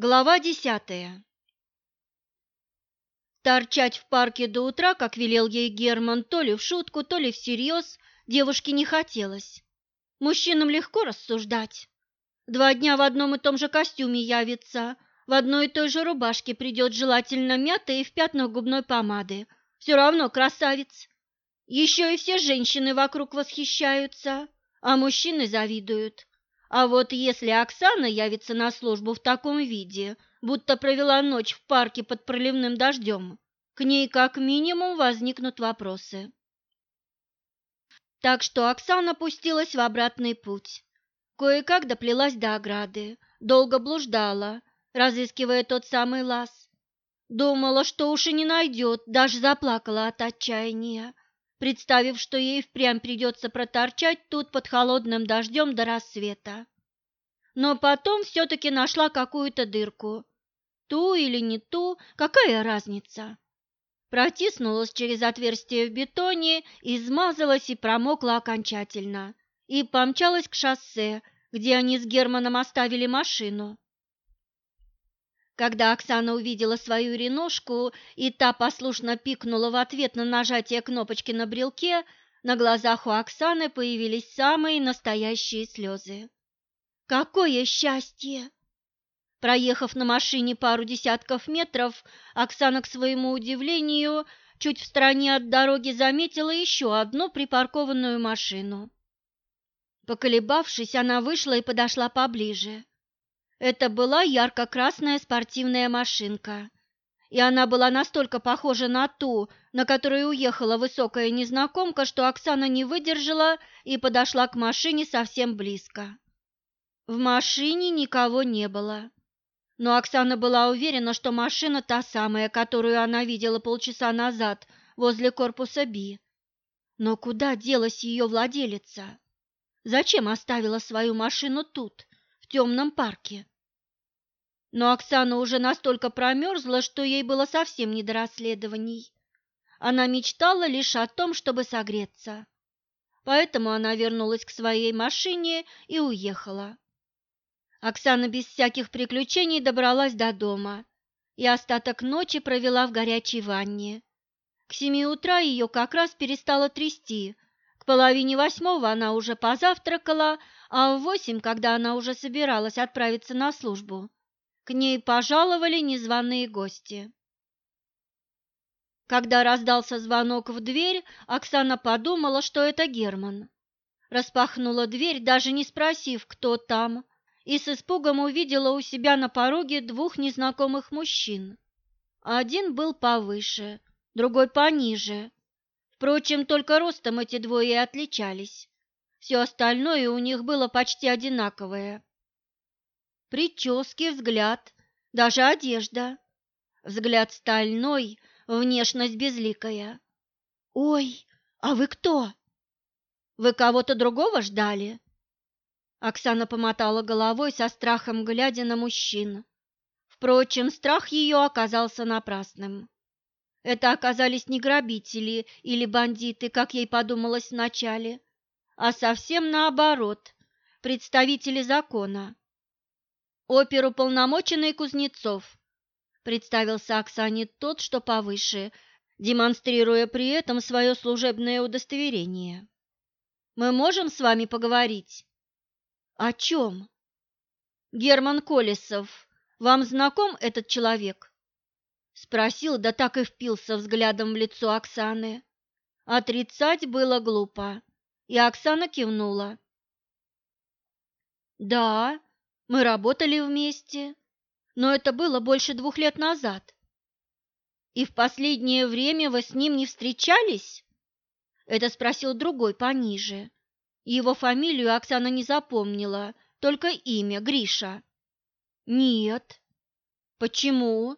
Глава десятая Торчать в парке до утра, как велел ей Герман, то ли в шутку, то ли всерьез, девушке не хотелось. Мужчинам легко рассуждать. Два дня в одном и том же костюме явится, в одной и той же рубашке придет желательно мятая и в пятнах губной помады. Все равно красавец. Еще и все женщины вокруг восхищаются, а мужчины завидуют. А вот если Оксана явится на службу в таком виде, будто провела ночь в парке под проливным дождем, к ней как минимум возникнут вопросы. Так что Оксана пустилась в обратный путь. Кое-как доплелась до ограды, долго блуждала, разыскивая тот самый лаз. Думала, что уж и не найдет, даже заплакала от отчаяния представив, что ей впрямь придется проторчать тут под холодным дождем до рассвета. Но потом все-таки нашла какую-то дырку. Ту или не ту, какая разница? Протиснулась через отверстие в бетоне, измазалась и промокла окончательно. И помчалась к шоссе, где они с Германом оставили машину. Когда Оксана увидела свою реношку, и та послушно пикнула в ответ на нажатие кнопочки на брелке, на глазах у Оксаны появились самые настоящие слезы. Какое счастье! Проехав на машине пару десятков метров, Оксана, к своему удивлению, чуть в стороне от дороги заметила еще одну припаркованную машину. Поколебавшись, она вышла и подошла поближе. Это была ярко-красная спортивная машинка, и она была настолько похожа на ту, на которой уехала высокая незнакомка, что Оксана не выдержала и подошла к машине совсем близко. В машине никого не было, но Оксана была уверена, что машина та самая, которую она видела полчаса назад возле корпуса Би. Но куда делась ее владелица? Зачем оставила свою машину тут? Темном парке. Но Оксана уже настолько промерзла, что ей было совсем не до расследований. Она мечтала лишь о том, чтобы согреться. Поэтому она вернулась к своей машине и уехала. Оксана без всяких приключений добралась до дома и остаток ночи провела в горячей ванне. К семи утра ее как раз перестало трясти, половине восьмого она уже позавтракала, а в восемь, когда она уже собиралась отправиться на службу, к ней пожаловали незваные гости. Когда раздался звонок в дверь, Оксана подумала, что это Герман. Распахнула дверь, даже не спросив, кто там, и с испугом увидела у себя на пороге двух незнакомых мужчин. Один был повыше, другой пониже. Впрочем, только ростом эти двое и отличались. Все остальное у них было почти одинаковое. Прически, взгляд, даже одежда. Взгляд стальной, внешность безликая. «Ой, а вы кто?» «Вы кого-то другого ждали?» Оксана помотала головой со страхом, глядя на мужчин. Впрочем, страх ее оказался напрасным. Это оказались не грабители или бандиты, как ей подумалось вначале, а совсем наоборот, представители закона. Оперуполномоченный Кузнецов, представился Оксане тот, что повыше, демонстрируя при этом свое служебное удостоверение. Мы можем с вами поговорить? О чем? Герман Колесов, вам знаком этот человек? Спросил, да так и впился взглядом в лицо Оксаны. Отрицать было глупо. И Оксана кивнула. «Да, мы работали вместе, но это было больше двух лет назад. И в последнее время вы с ним не встречались?» Это спросил другой пониже. Его фамилию Оксана не запомнила, только имя Гриша. «Нет». «Почему?»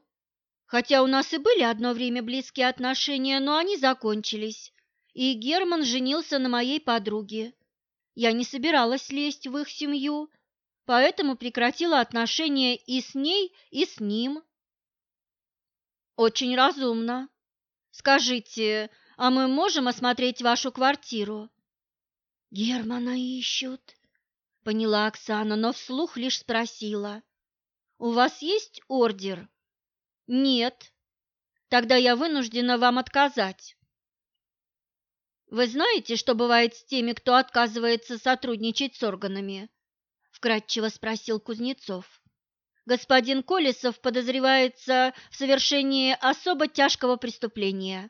Хотя у нас и были одно время близкие отношения, но они закончились, и Герман женился на моей подруге. Я не собиралась лезть в их семью, поэтому прекратила отношения и с ней, и с ним. Очень разумно. Скажите, а мы можем осмотреть вашу квартиру? Германа ищут, поняла Оксана, но вслух лишь спросила. У вас есть ордер? Нет. Тогда я вынуждена вам отказать. Вы знаете, что бывает с теми, кто отказывается сотрудничать с органами? Вкратчиво спросил Кузнецов. Господин Колесов подозревается в совершении особо тяжкого преступления.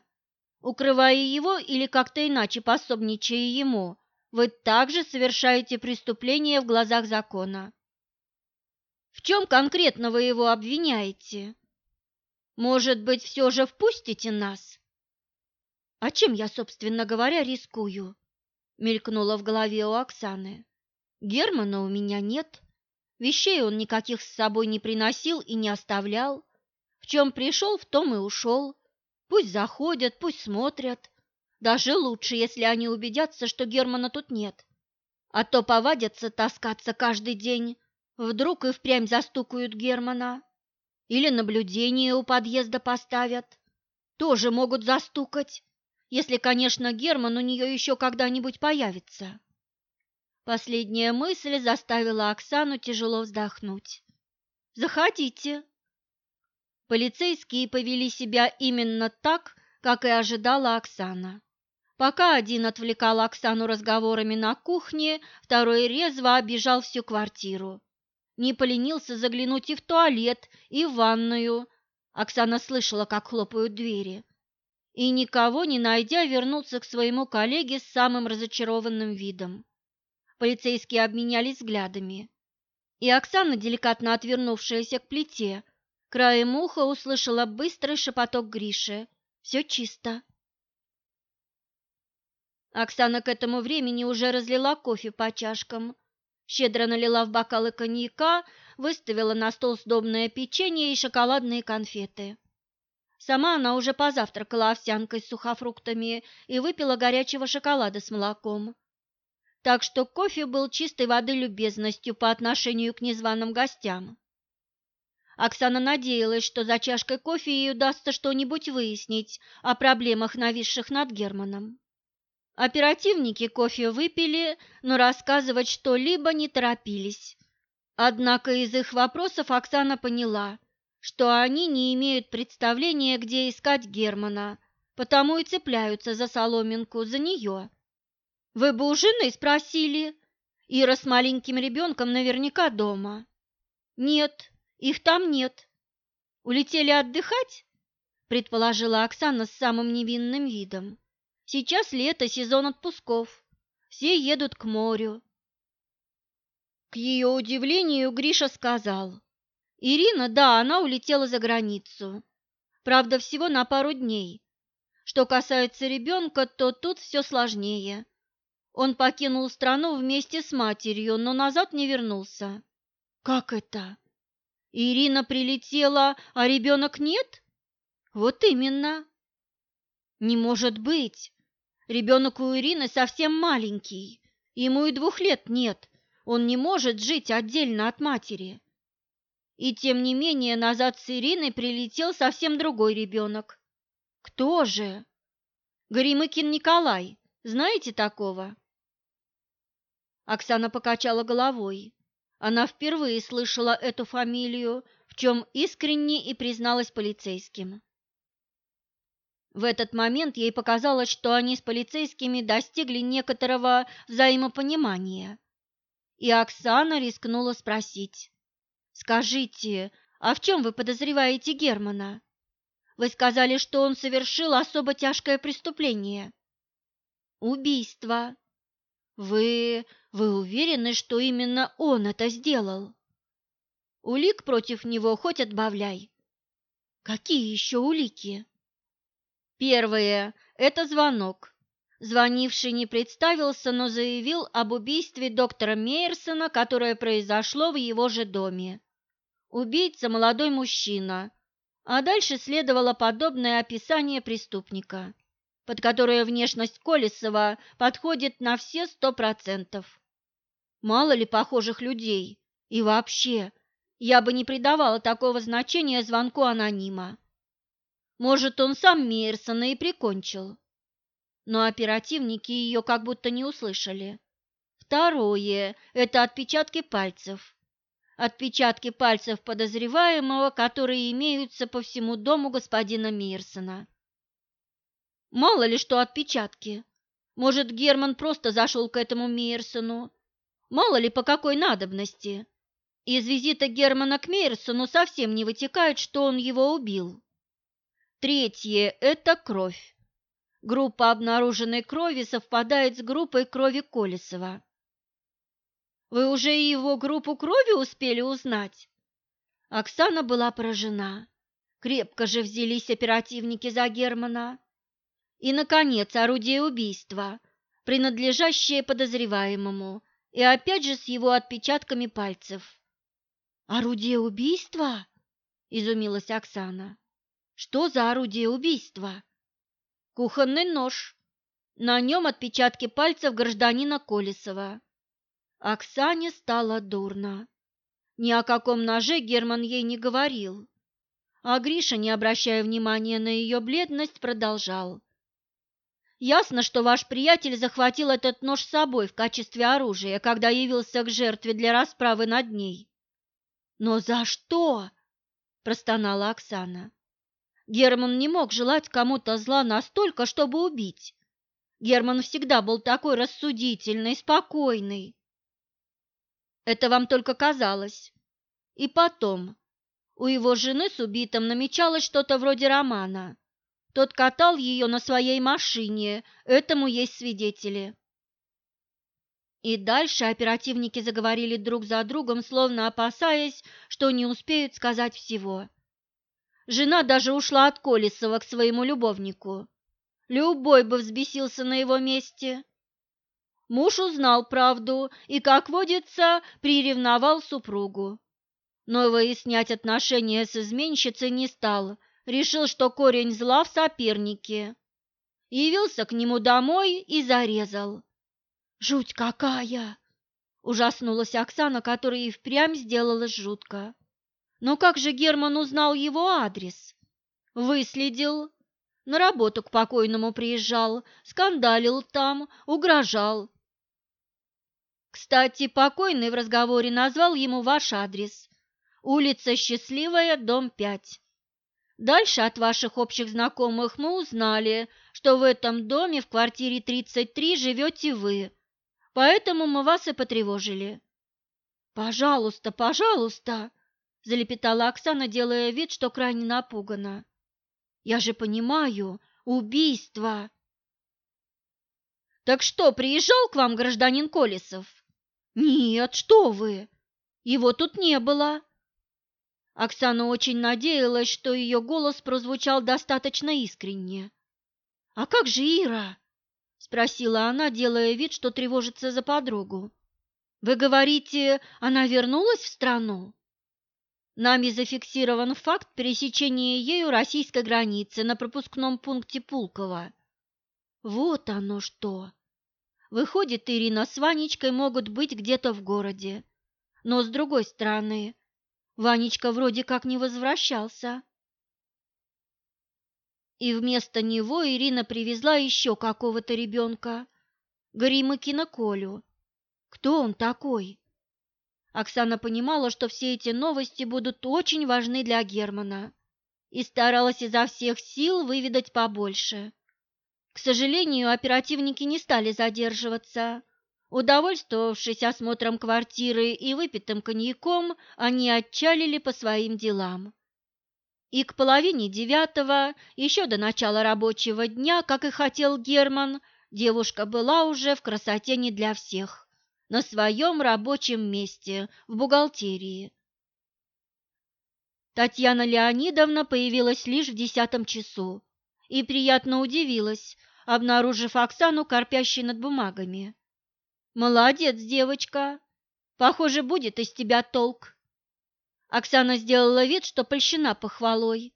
Укрывая его или как-то иначе пособничая ему, вы также совершаете преступление в глазах закона. В чем конкретно вы его обвиняете? Может быть, все же впустите нас? А чем я, собственно говоря, рискую? Мелькнуло в голове у Оксаны. Германа у меня нет. Вещей он никаких с собой не приносил и не оставлял. В чем пришел, в том и ушел. Пусть заходят, пусть смотрят. Даже лучше, если они убедятся, что Германа тут нет. А то повадятся таскаться каждый день. Вдруг и впрямь застукают Германа. Или наблюдение у подъезда поставят. Тоже могут застукать, если, конечно, Герман у нее еще когда-нибудь появится. Последняя мысль заставила Оксану тяжело вздохнуть. «Заходите». Полицейские повели себя именно так, как и ожидала Оксана. Пока один отвлекал Оксану разговорами на кухне, второй резво обижал всю квартиру. Не поленился заглянуть и в туалет, и в ванную. Оксана слышала, как хлопают двери. И, никого не найдя, вернулся к своему коллеге с самым разочарованным видом. Полицейские обменялись взглядами. И Оксана, деликатно отвернувшаяся к плите, краем уха услышала быстрый шепоток Гриши. «Все чисто». Оксана к этому времени уже разлила кофе по чашкам, щедро налила в бокалы коньяка, выставила на стол сдобное печенье и шоколадные конфеты. Сама она уже позавтракала овсянкой с сухофруктами и выпила горячего шоколада с молоком. Так что кофе был чистой воды любезностью по отношению к незваным гостям. Оксана надеялась, что за чашкой кофе ей удастся что-нибудь выяснить о проблемах, нависших над Германом. Оперативники кофе выпили, но рассказывать что-либо не торопились. Однако из их вопросов Оксана поняла, что они не имеют представления, где искать Германа, потому и цепляются за соломинку, за нее. «Вы бы у жены спросили?» Ира с маленьким ребенком наверняка дома. «Нет, их там нет. Улетели отдыхать?» предположила Оксана с самым невинным видом. Сейчас лето, сезон отпусков. Все едут к морю. К ее удивлению Гриша сказал. Ирина, да, она улетела за границу. Правда, всего на пару дней. Что касается ребенка, то тут все сложнее. Он покинул страну вместе с матерью, но назад не вернулся. Как это? Ирина прилетела, а ребенок нет? Вот именно. Не может быть. Ребенок у Ирины совсем маленький, ему и двух лет нет, он не может жить отдельно от матери. И тем не менее назад с Ириной прилетел совсем другой ребенок. Кто же? Горемыкин Николай, знаете такого? Оксана покачала головой. Она впервые слышала эту фамилию, в чем искренне и призналась полицейским. В этот момент ей показалось, что они с полицейскими достигли некоторого взаимопонимания. И Оксана рискнула спросить. «Скажите, а в чем вы подозреваете Германа? Вы сказали, что он совершил особо тяжкое преступление». «Убийство». «Вы... вы уверены, что именно он это сделал?» «Улик против него хоть отбавляй». «Какие еще улики?» Первое – это звонок. Звонивший не представился, но заявил об убийстве доктора Мейерсона, которое произошло в его же доме. Убийца – молодой мужчина, а дальше следовало подобное описание преступника, под которое внешность Колесова подходит на все сто процентов. Мало ли похожих людей, и вообще, я бы не придавала такого значения звонку анонима. Может, он сам Мейерсона и прикончил. Но оперативники ее как будто не услышали. Второе – это отпечатки пальцев. отпечатки пальцев подозреваемого, которые имеются по всему дому господина Мирсона. Мало ли что отпечатки. Может, Герман просто зашел к этому Мейерсону. Мало ли по какой надобности. Из визита Германа к Мейерсону совсем не вытекает, что он его убил. Третье – это кровь. Группа обнаруженной крови совпадает с группой крови Колесова. Вы уже и его группу крови успели узнать? Оксана была поражена. Крепко же взялись оперативники за Германа. И, наконец, орудие убийства, принадлежащее подозреваемому, и опять же с его отпечатками пальцев. «Орудие убийства?» – изумилась Оксана. «Что за орудие убийства?» «Кухонный нож. На нем отпечатки пальцев гражданина Колесова». Оксане стало дурно. Ни о каком ноже Герман ей не говорил. А Гриша, не обращая внимания на ее бледность, продолжал. «Ясно, что ваш приятель захватил этот нож с собой в качестве оружия, когда явился к жертве для расправы над ней. «Но за что?» – простонала Оксана. Герман не мог желать кому-то зла настолько, чтобы убить. Герман всегда был такой рассудительный, спокойный. Это вам только казалось. И потом, у его жены с убитым намечалось что-то вроде романа. Тот катал ее на своей машине, этому есть свидетели. И дальше оперативники заговорили друг за другом, словно опасаясь, что не успеют сказать всего. Жена даже ушла от Колесова к своему любовнику. Любой бы взбесился на его месте. Муж узнал правду и, как водится, приревновал супругу. Но выяснять отношения с изменщицей не стал, решил, что корень зла в сопернике. Явился к нему домой и зарезал. Жуть какая! Ужаснулась Оксана, которая и впрямь сделалась жутко. Но как же Герман узнал его адрес? Выследил. На работу к покойному приезжал, скандалил там, угрожал. Кстати, покойный в разговоре назвал ему ваш адрес. Улица Счастливая, дом 5. Дальше от ваших общих знакомых мы узнали, что в этом доме в квартире 33 живете вы, Поэтому мы вас и потревожили. Пожалуйста, пожалуйста, залепетала Оксана, делая вид, что крайне напугана. Я же понимаю, убийство. Так что, приезжал к вам гражданин Колесов? Нет, что вы? Его тут не было. Оксана очень надеялась, что ее голос прозвучал достаточно искренне. А как же Ира? спросила она, делая вид, что тревожится за подругу. Вы говорите, она вернулась в страну? Нами зафиксирован факт пересечения ею российской границы на пропускном пункте Пулково. Вот оно что. Выходит, Ирина с Ванечкой могут быть где-то в городе. Но с другой стороны, Ванечка вроде как не возвращался и вместо него Ирина привезла еще какого-то ребенка, Горимыкина Колю. Кто он такой? Оксана понимала, что все эти новости будут очень важны для Германа и старалась изо всех сил выведать побольше. К сожалению, оперативники не стали задерживаться. Удовольствовавшись осмотром квартиры и выпитым коньяком, они отчалили по своим делам. И к половине девятого, еще до начала рабочего дня, как и хотел Герман, девушка была уже в красоте не для всех, на своем рабочем месте, в бухгалтерии. Татьяна Леонидовна появилась лишь в десятом часу и приятно удивилась, обнаружив Оксану, корпящей над бумагами. «Молодец, девочка! Похоже, будет из тебя толк!» Оксана сделала вид, что польщена похвалой.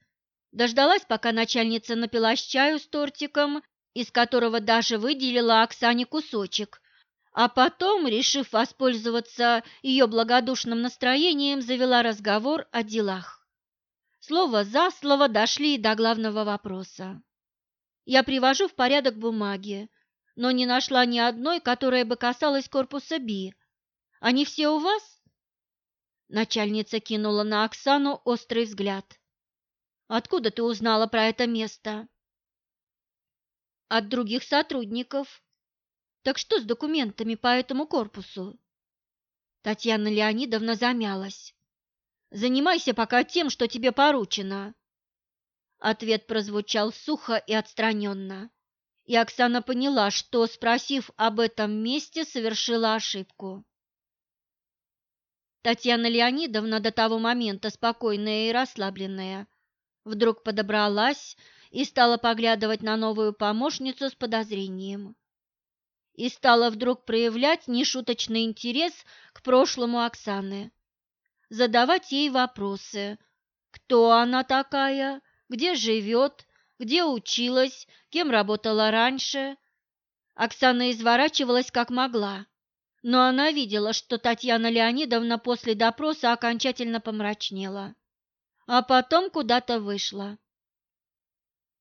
Дождалась, пока начальница напилась чаю с тортиком, из которого даже выделила Оксане кусочек, а потом, решив воспользоваться ее благодушным настроением, завела разговор о делах. Слово за слово дошли до главного вопроса. Я привожу в порядок бумаги, но не нашла ни одной, которая бы касалась корпуса Би. Они все у вас? Начальница кинула на Оксану острый взгляд. Откуда ты узнала про это место? От других сотрудников. Так что с документами по этому корпусу? Татьяна Леонидовна замялась. Занимайся пока тем, что тебе поручено. Ответ прозвучал сухо и отстраненно. И Оксана поняла, что, спросив об этом месте, совершила ошибку. Татьяна Леонидовна, до того момента спокойная и расслабленная, вдруг подобралась и стала поглядывать на новую помощницу с подозрением. И стала вдруг проявлять нешуточный интерес к прошлому Оксаны, задавать ей вопросы. Кто она такая, где живет, где училась, кем работала раньше. Оксана изворачивалась как могла, но она видела, что Татьяна Леонидовна после допроса окончательно помрачнела а потом куда-то вышла.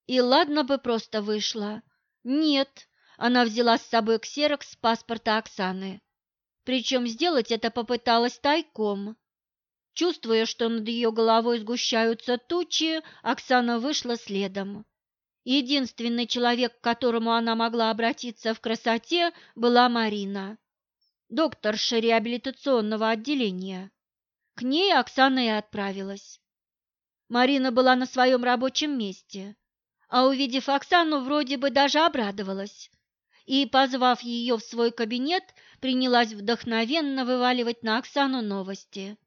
И ладно бы просто вышла. Нет, она взяла с собой ксерокс паспорта Оксаны. Причем сделать это попыталась тайком. Чувствуя, что над ее головой сгущаются тучи, Оксана вышла следом. Единственный человек, к которому она могла обратиться в красоте, была Марина, докторша реабилитационного отделения. К ней Оксана и отправилась. Марина была на своем рабочем месте, а увидев Оксану, вроде бы даже обрадовалась и, позвав ее в свой кабинет, принялась вдохновенно вываливать на Оксану новости.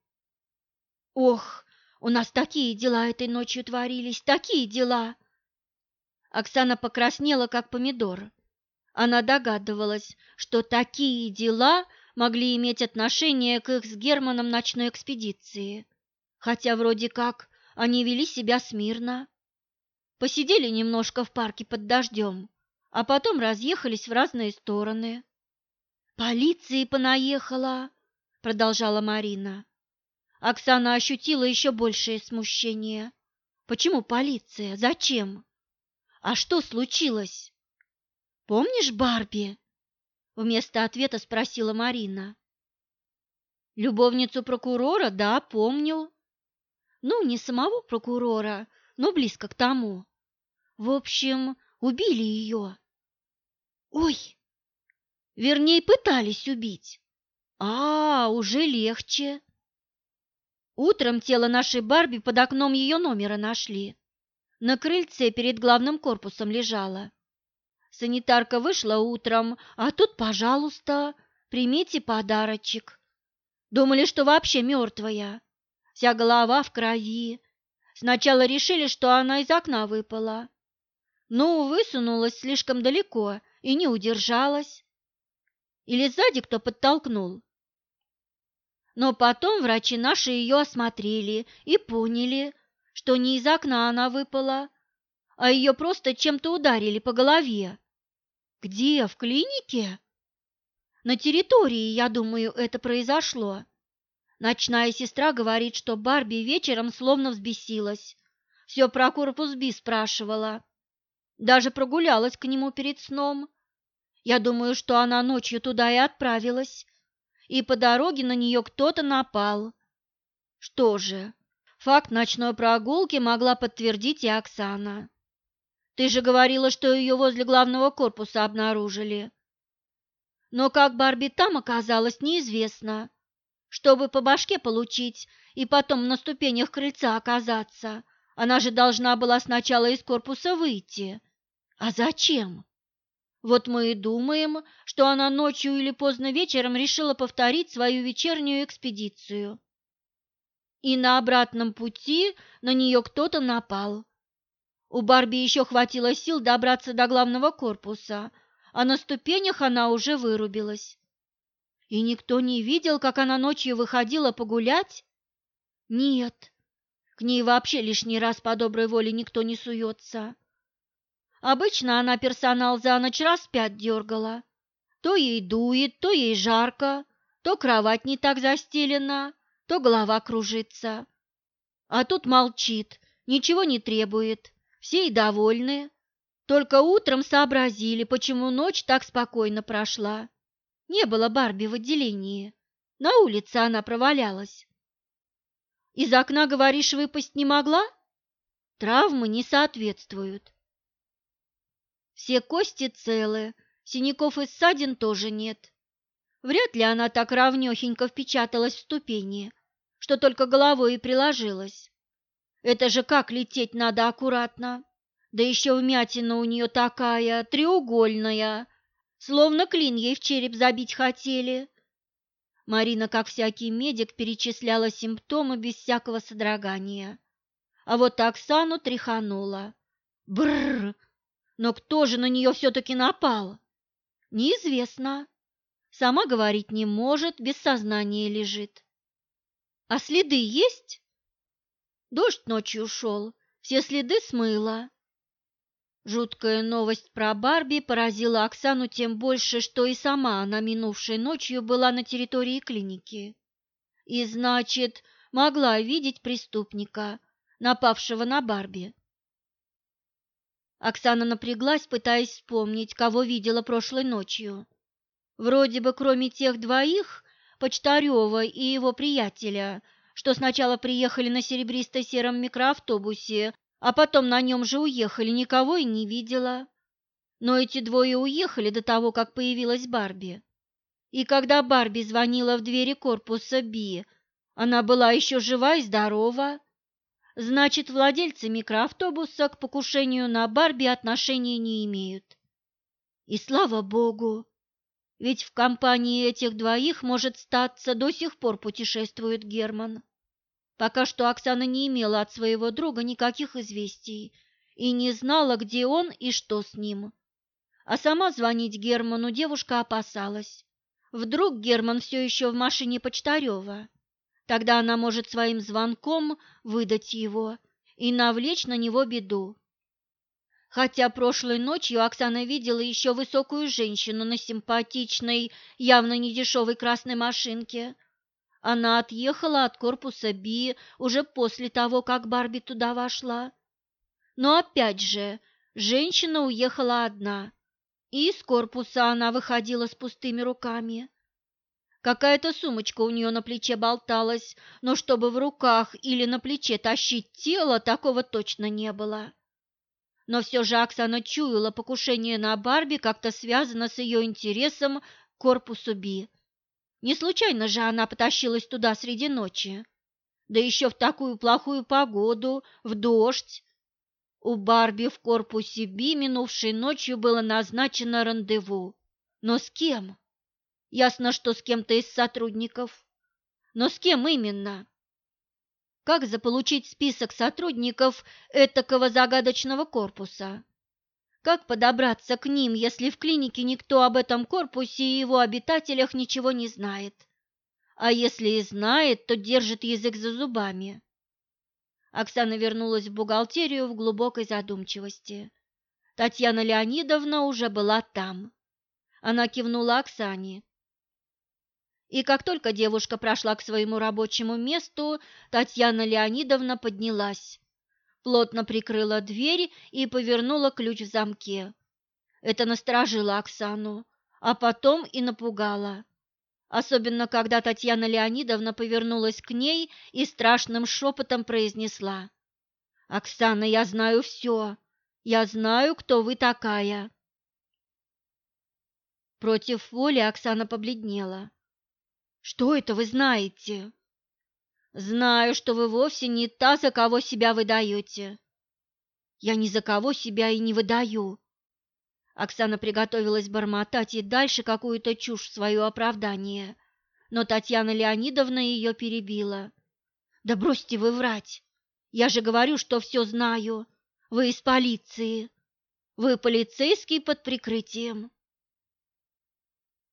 «Ох, у нас такие дела этой ночью творились, такие дела!» Оксана покраснела, как помидор. Она догадывалась, что такие дела могли иметь отношение к их с Германом ночной экспедиции, хотя вроде как они вели себя смирно. Посидели немножко в парке под дождем, а потом разъехались в разные стороны. «Полиция понаехала», — продолжала Марина. Оксана ощутила еще большее смущение. «Почему полиция? Зачем? А что случилось?» «Помнишь Барби?» Вместо ответа спросила Марина. «Любовницу прокурора? Да, помню. Ну, не самого прокурора, но близко к тому. В общем, убили ее. Ой! Вернее, пытались убить. А, уже легче. Утром тело нашей Барби под окном ее номера нашли. На крыльце перед главным корпусом лежала. Санитарка вышла утром, а тут, пожалуйста, примите подарочек. Думали, что вообще мертвая вся голова в крови. Сначала решили, что она из окна выпала, но высунулась слишком далеко и не удержалась. Или сзади кто подтолкнул. Но потом врачи наши ее осмотрели и поняли, что не из окна она выпала, а ее просто чем-то ударили по голове. Где? В клинике? На территории, я думаю, это произошло. Ночная сестра говорит, что Барби вечером словно взбесилась. Все про корпус Би спрашивала. Даже прогулялась к нему перед сном. Я думаю, что она ночью туда и отправилась. И по дороге на нее кто-то напал. Что же, факт ночной прогулки могла подтвердить и Оксана. Ты же говорила, что ее возле главного корпуса обнаружили. Но как Барби там оказалась, неизвестно. Чтобы по башке получить и потом на ступенях крыльца оказаться, она же должна была сначала из корпуса выйти. А зачем? Вот мы и думаем, что она ночью или поздно вечером решила повторить свою вечернюю экспедицию. И на обратном пути на нее кто-то напал. У Барби еще хватило сил добраться до главного корпуса, а на ступенях она уже вырубилась. И никто не видел, как она ночью выходила погулять? Нет, к ней вообще лишний раз по доброй воле никто не суется. Обычно она персонал за ночь раз пять дергала. То ей дует, то ей жарко, то кровать не так застелена, то голова кружится. А тут молчит, ничего не требует, все и довольны. Только утром сообразили, почему ночь так спокойно прошла. Не было Барби в отделении. На улице она провалялась. Из окна, говоришь, выпасть не могла? Травмы не соответствуют. Все кости целы, синяков и ссадин тоже нет. Вряд ли она так равнёхенько впечаталась в ступени, что только головой и приложилась. Это же как лететь надо аккуратно. Да еще вмятина у нее такая, треугольная, словно клин ей в череп забить хотели. Марина, как всякий медик, перечисляла симптомы без всякого содрогания. А вот Оксану тряханула. Бррр! Но кто же на нее все-таки напал? Неизвестно. Сама говорить не может, без сознания лежит. А следы есть? Дождь ночью шел, все следы смыло. Жуткая новость про Барби поразила Оксану тем больше, что и сама она минувшей ночью была на территории клиники. И, значит, могла видеть преступника, напавшего на Барби. Оксана напряглась, пытаясь вспомнить, кого видела прошлой ночью. Вроде бы кроме тех двоих, Почтарева и его приятеля, что сначала приехали на серебристо-сером микроавтобусе, а потом на нем же уехали, никого и не видела. Но эти двое уехали до того, как появилась Барби. И когда Барби звонила в двери корпуса Би, она была еще жива и здорова. Значит, владельцы микроавтобуса к покушению на Барби отношения не имеют. И слава богу, ведь в компании этих двоих, может статься, до сих пор путешествует Герман. Пока что Оксана не имела от своего друга никаких известий и не знала, где он и что с ним. А сама звонить Герману девушка опасалась. Вдруг Герман все еще в машине Почтарева. Тогда она может своим звонком выдать его и навлечь на него беду. Хотя прошлой ночью Оксана видела еще высокую женщину на симпатичной, явно недешевой красной машинке. Она отъехала от корпуса Би уже после того, как Барби туда вошла. Но опять же, женщина уехала одна, и из корпуса она выходила с пустыми руками. Какая-то сумочка у нее на плече болталась, но чтобы в руках или на плече тащить тело, такого точно не было. Но все же Оксана чуяла покушение на Барби как-то связано с ее интересом к корпусу Би. Не случайно же она потащилась туда среди ночи. Да еще в такую плохую погоду, в дождь. У Барби в корпусе Би минувшей ночью было назначено рандеву. Но с кем? Ясно, что с кем-то из сотрудников. Но с кем именно? Как заполучить список сотрудников этакого загадочного корпуса? Как подобраться к ним, если в клинике никто об этом корпусе и его обитателях ничего не знает? А если и знает, то держит язык за зубами. Оксана вернулась в бухгалтерию в глубокой задумчивости. Татьяна Леонидовна уже была там. Она кивнула Оксане. И как только девушка прошла к своему рабочему месту, Татьяна Леонидовна поднялась, плотно прикрыла дверь и повернула ключ в замке. Это насторожило Оксану, а потом и напугало. Особенно, когда Татьяна Леонидовна повернулась к ней и страшным шепотом произнесла. «Оксана, я знаю все. Я знаю, кто вы такая». Против воли Оксана побледнела. Что это вы знаете? Знаю, что вы вовсе не та, за кого себя выдаете. Я ни за кого себя и не выдаю. Оксана приготовилась бормотать и дальше какую-то чушь в свое оправдание, но Татьяна Леонидовна ее перебила. Да бросьте вы врать. Я же говорю, что все знаю. Вы из полиции. Вы полицейский под прикрытием.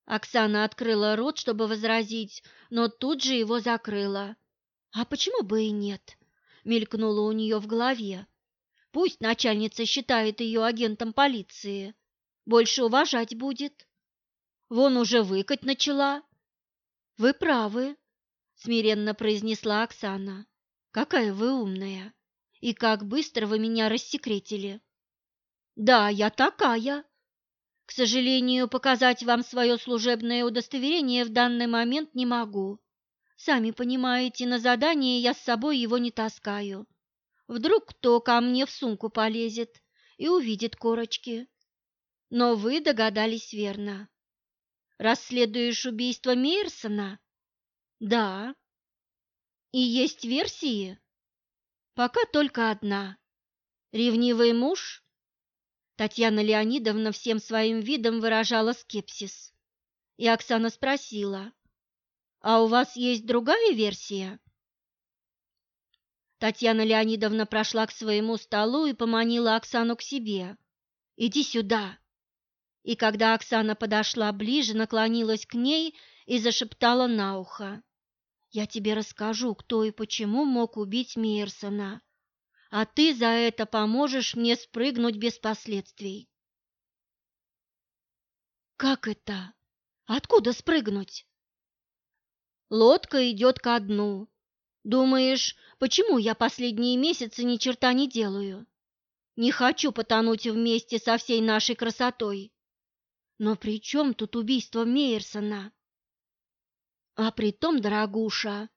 Оксана открыла рот, чтобы возразить, но тут же его закрыла. «А почему бы и нет?» — мелькнуло у нее в голове. «Пусть начальница считает ее агентом полиции. Больше уважать будет. Вон уже выкать начала». «Вы правы», — смиренно произнесла Оксана. «Какая вы умная! И как быстро вы меня рассекретили!» «Да, я такая!» К сожалению, показать вам свое служебное удостоверение в данный момент не могу. Сами понимаете, на задание я с собой его не таскаю. Вдруг кто ко мне в сумку полезет и увидит корочки. Но вы догадались верно. Расследуешь убийство Мейерсона? Да. И есть версии? Пока только одна. Ревнивый муж? Татьяна Леонидовна всем своим видом выражала скепсис. И Оксана спросила, «А у вас есть другая версия?» Татьяна Леонидовна прошла к своему столу и поманила Оксану к себе. «Иди сюда!» И когда Оксана подошла ближе, наклонилась к ней и зашептала на ухо. «Я тебе расскажу, кто и почему мог убить Мейерсона, а ты за это поможешь мне спрыгнуть без последствий». «Как это? Откуда спрыгнуть?» «Лодка идет ко дну. Думаешь, почему я последние месяцы ни черта не делаю? Не хочу потонуть вместе со всей нашей красотой. Но при чем тут убийство Мейерсона? А при том, дорогуша,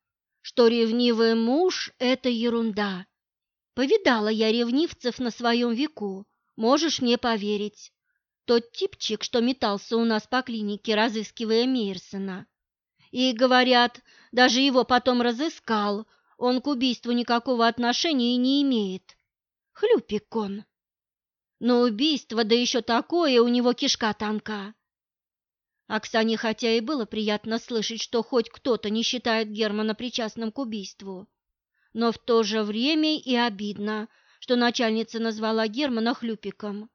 что ревнивый муж – это ерунда. Повидала я ревнивцев на своем веку, можешь мне поверить. Тот типчик, что метался у нас по клинике, разыскивая Мейерсона. И, говорят, даже его потом разыскал, он к убийству никакого отношения не имеет. Хлюпик он. Но убийство, да еще такое, у него кишка тонка. Оксане хотя и было приятно слышать, что хоть кто-то не считает Германа причастным к убийству, но в то же время и обидно, что начальница назвала Германа хлюпиком.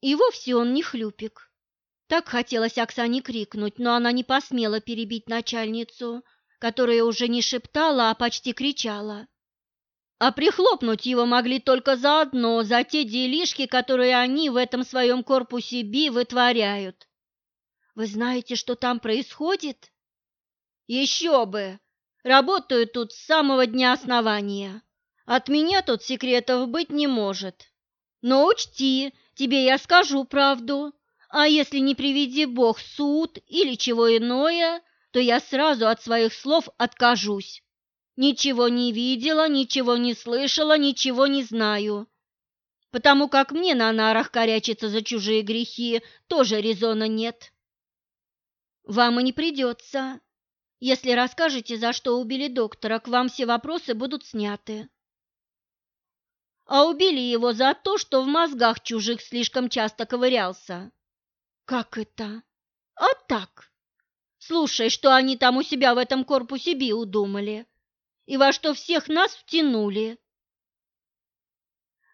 И вовсе он не хлюпик. Так хотелось Оксане крикнуть, но она не посмела перебить начальницу, которая уже не шептала, а почти кричала а прихлопнуть его могли только заодно за те делишки, которые они в этом своем корпусе Би вытворяют. Вы знаете, что там происходит? Еще бы! Работаю тут с самого дня основания. От меня тут секретов быть не может. Но учти, тебе я скажу правду. А если не приведи Бог суд или чего иное, то я сразу от своих слов откажусь. Ничего не видела, ничего не слышала, ничего не знаю. Потому как мне на нарах корячиться за чужие грехи тоже резона нет. Вам и не придется. Если расскажете, за что убили доктора, к вам все вопросы будут сняты. А убили его за то, что в мозгах чужих слишком часто ковырялся. Как это? А так. Слушай, что они там у себя в этом корпусе Би удумали и во что всех нас втянули.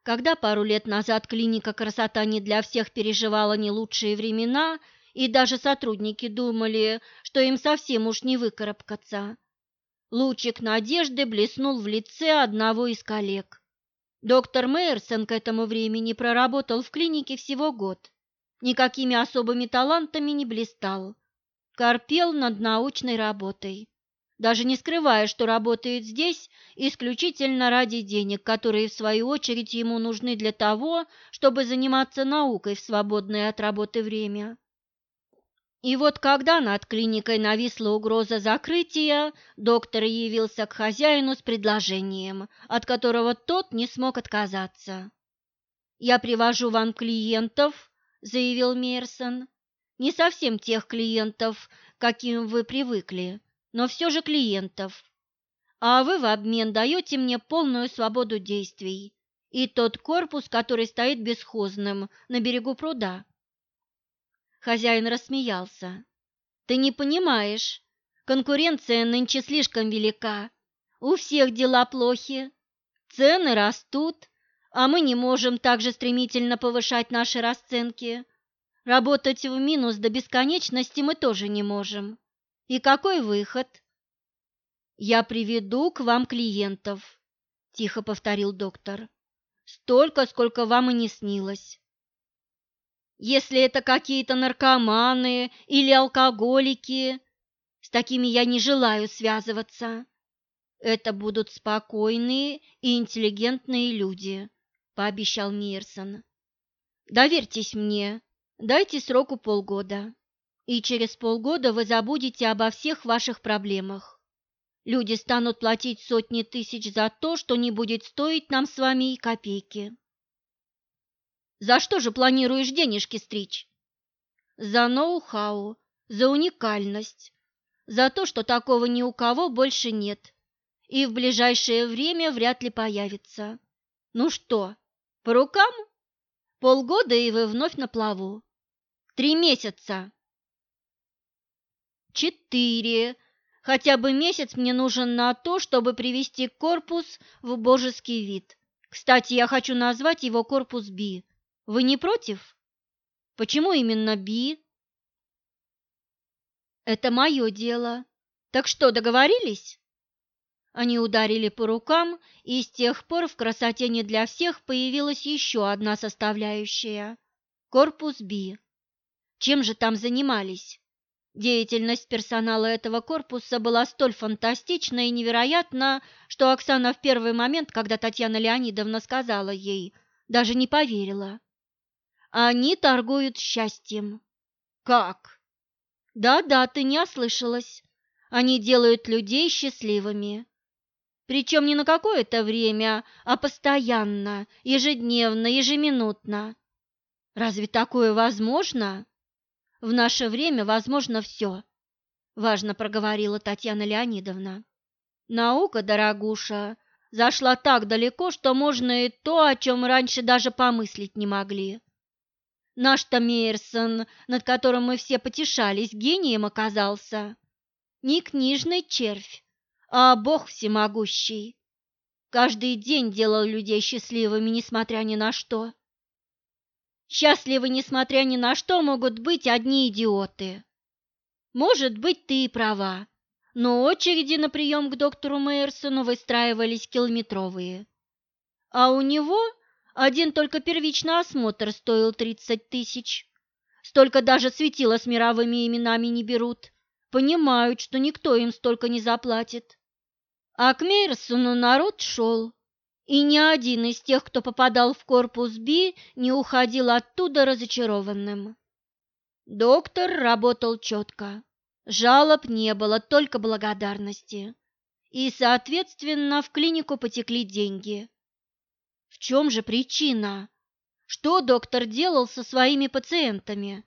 Когда пару лет назад клиника «Красота не для всех» переживала не лучшие времена, и даже сотрудники думали, что им совсем уж не выкарабкаться, лучик надежды блеснул в лице одного из коллег. Доктор Мейерсон к этому времени проработал в клинике всего год, никакими особыми талантами не блистал, корпел над научной работой даже не скрывая, что работает здесь исключительно ради денег, которые в свою очередь ему нужны для того, чтобы заниматься наукой в свободное от работы время. И вот когда над клиникой нависла угроза закрытия, доктор явился к хозяину с предложением, от которого тот не смог отказаться. «Я привожу вам клиентов», — заявил Мерсон, — «не совсем тех клиентов, каким вы привыкли, но все же клиентов. А вы в обмен даете мне полную свободу действий и тот корпус, который стоит бесхозным на берегу пруда. Хозяин рассмеялся. Ты не понимаешь, конкуренция нынче слишком велика. У всех дела плохи, цены растут, а мы не можем так же стремительно повышать наши расценки. Работать в минус до бесконечности мы тоже не можем. И какой выход? Я приведу к вам клиентов, тихо повторил доктор. Столько, сколько вам и не снилось. Если это какие-то наркоманы или алкоголики, с такими я не желаю связываться. Это будут спокойные и интеллигентные люди, пообещал Мирсон. Доверьтесь мне, дайте сроку полгода и через полгода вы забудете обо всех ваших проблемах. Люди станут платить сотни тысяч за то, что не будет стоить нам с вами и копейки. За что же планируешь денежки стричь? За ноу-хау, за уникальность, за то, что такого ни у кого больше нет и в ближайшее время вряд ли появится. Ну что, по рукам? Полгода, и вы вновь на плаву. Три месяца. Четыре. Хотя бы месяц мне нужен на то, чтобы привести корпус в божеский вид. Кстати, я хочу назвать его корпус Би. Вы не против? Почему именно Би? Это мое дело. Так что, договорились? Они ударили по рукам, и с тех пор в красоте не для всех появилась еще одна составляющая – корпус Би. Чем же там занимались? Деятельность персонала этого корпуса была столь фантастична и невероятна, что Оксана в первый момент, когда Татьяна Леонидовна сказала ей, даже не поверила. Они торгуют счастьем. Как? Да-да, ты не ослышалась. Они делают людей счастливыми. Причем не на какое-то время, а постоянно, ежедневно, ежеминутно. Разве такое возможно? В наше время возможно все, важно проговорила Татьяна Леонидовна. Наука, дорогуша, зашла так далеко, что можно и то, о чем раньше даже помыслить не могли. Наш-то Мейерсон, над которым мы все потешались, гением оказался. Не книжный червь, а Бог всемогущий. Каждый день делал людей счастливыми, несмотря ни на что. Счастливы, несмотря ни на что, могут быть одни идиоты. Может быть, ты и права, но очереди на прием к доктору Мейерсону выстраивались километровые. А у него один только первичный осмотр стоил 30 тысяч. Столько даже светила с мировыми именами не берут. Понимают, что никто им столько не заплатит. А к Мейерсону народ шел, и ни один из тех, кто попадал в корпус Би, не уходил оттуда разочарованным. Доктор работал четко. Жалоб не было, только благодарности. И, соответственно, в клинику потекли деньги. В чем же причина? Что доктор делал со своими пациентами?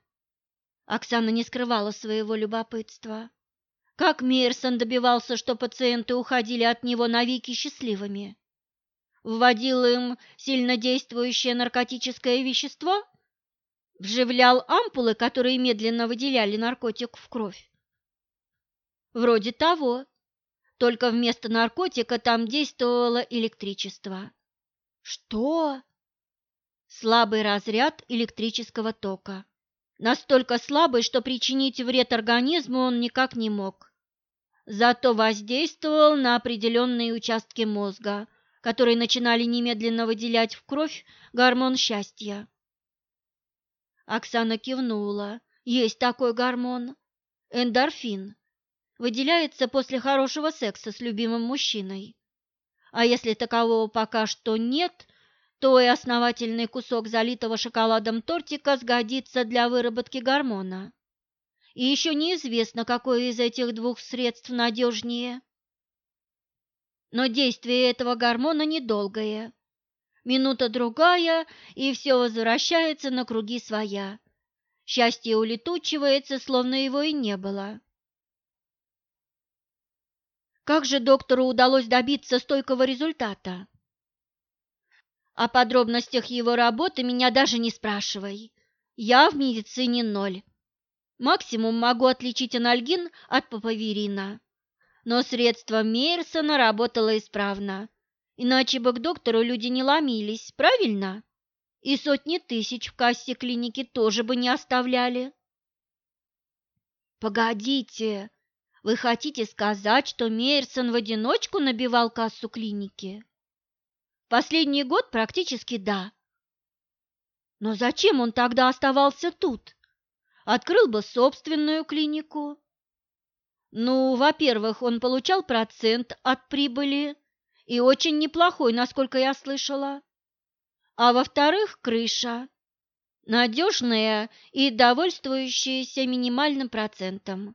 Оксана не скрывала своего любопытства. Как Мейерсон добивался, что пациенты уходили от него навеки счастливыми? Вводил им сильнодействующее наркотическое вещество? Вживлял ампулы, которые медленно выделяли наркотик в кровь? Вроде того, только вместо наркотика там действовало электричество. Что? Слабый разряд электрического тока. Настолько слабый, что причинить вред организму он никак не мог. Зато воздействовал на определенные участки мозга, которые начинали немедленно выделять в кровь гормон счастья. Оксана кивнула. Есть такой гормон. Эндорфин. Выделяется после хорошего секса с любимым мужчиной. А если такового пока что нет, то и основательный кусок залитого шоколадом тортика сгодится для выработки гормона. И еще неизвестно, какое из этих двух средств надежнее. Но действие этого гормона недолгое. Минута-другая, и все возвращается на круги своя. Счастье улетучивается, словно его и не было. Как же доктору удалось добиться стойкого результата? О подробностях его работы меня даже не спрашивай. Я в медицине ноль. Максимум могу отличить анальгин от папаверина. Но средство Мейерсона работало исправно. Иначе бы к доктору люди не ломились, правильно? И сотни тысяч в кассе клиники тоже бы не оставляли. Погодите, вы хотите сказать, что Мейерсон в одиночку набивал кассу клиники? Последний год практически да. Но зачем он тогда оставался тут? Открыл бы собственную клинику. Ну, во-первых, он получал процент от прибыли, и очень неплохой, насколько я слышала. А во-вторых, крыша. Надежная и довольствующаяся минимальным процентом.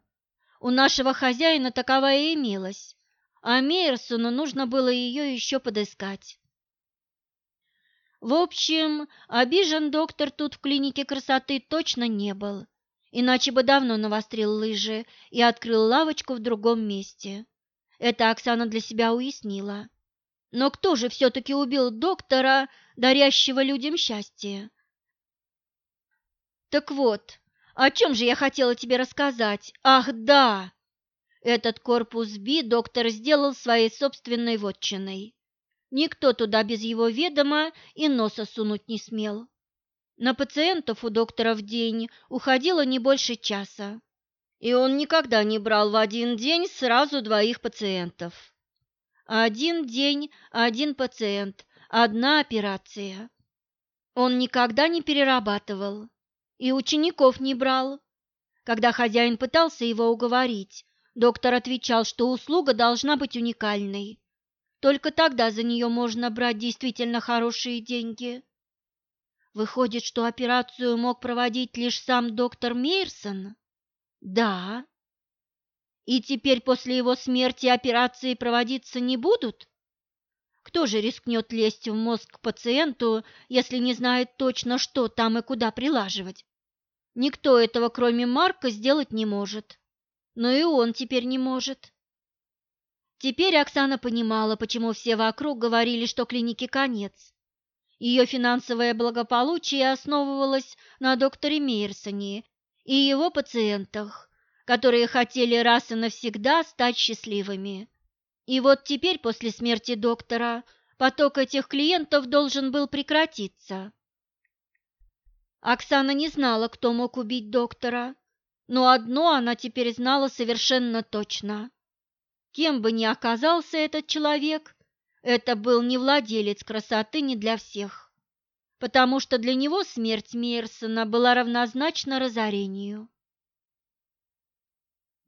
У нашего хозяина таковая имелась, а Мейерсону нужно было ее еще подыскать. В общем, обижен доктор тут в клинике красоты точно не был, иначе бы давно навострил лыжи и открыл лавочку в другом месте. Это Оксана для себя уяснила. Но кто же все-таки убил доктора, дарящего людям счастье? Так вот, о чем же я хотела тебе рассказать? Ах, да! Этот корпус Би доктор сделал своей собственной вотчиной. Никто туда без его ведома и носа сунуть не смел. На пациентов у доктора в день уходило не больше часа, и он никогда не брал в один день сразу двоих пациентов. Один день, один пациент, одна операция. Он никогда не перерабатывал и учеников не брал. Когда хозяин пытался его уговорить, доктор отвечал, что услуга должна быть уникальной только тогда за нее можно брать действительно хорошие деньги. Выходит, что операцию мог проводить лишь сам доктор Мейерсон? Да. И теперь после его смерти операции проводиться не будут? Кто же рискнет лезть в мозг к пациенту, если не знает точно, что там и куда прилаживать? Никто этого, кроме Марка, сделать не может. Но и он теперь не может. Теперь Оксана понимала, почему все вокруг говорили, что клинике конец. Ее финансовое благополучие основывалось на докторе Мейерсоне и его пациентах, которые хотели раз и навсегда стать счастливыми. И вот теперь, после смерти доктора, поток этих клиентов должен был прекратиться. Оксана не знала, кто мог убить доктора, но одно она теперь знала совершенно точно. Кем бы ни оказался этот человек, это был не владелец красоты не для всех, потому что для него смерть Мейерсона была равнозначна разорению.